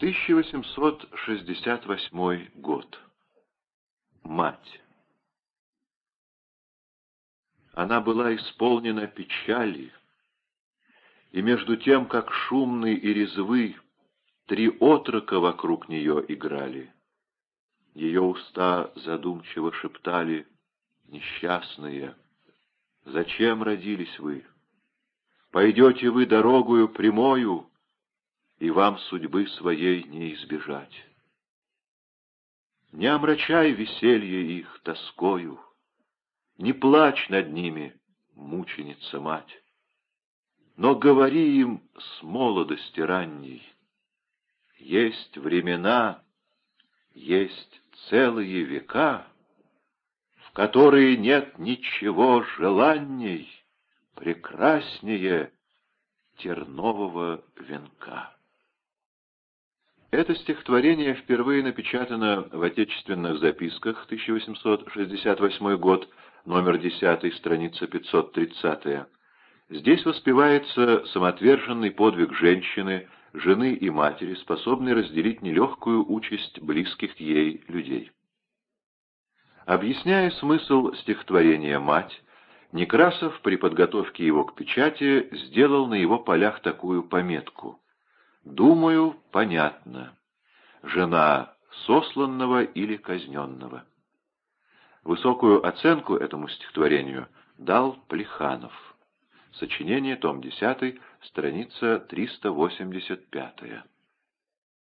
1868 год. Мать. Она была исполнена печали, и между тем, как шумный и резвы, три отрока вокруг нее играли. Ее уста задумчиво шептали, несчастные, зачем родились вы? Пойдете вы дорогою прямою, и вам судьбы своей не избежать. Не омрачай веселье их тоскою, не плачь над ними, мученица мать, но говори им с молодости ранней. Есть времена, есть целые века, в которые нет ничего желанней, прекраснее тернового венка. Это стихотворение впервые напечатано в отечественных записках 1868 год, номер 10, страница 530. Здесь воспевается самоотверженный подвиг женщины, жены и матери, способной разделить нелегкую участь близких ей людей. Объясняя смысл стихотворения «Мать», Некрасов при подготовке его к печати сделал на его полях такую пометку «Думаю, понятно. Жена сосланного или казненного». Высокую оценку этому стихотворению дал Плеханов. Сочинение, том 10, страница 385.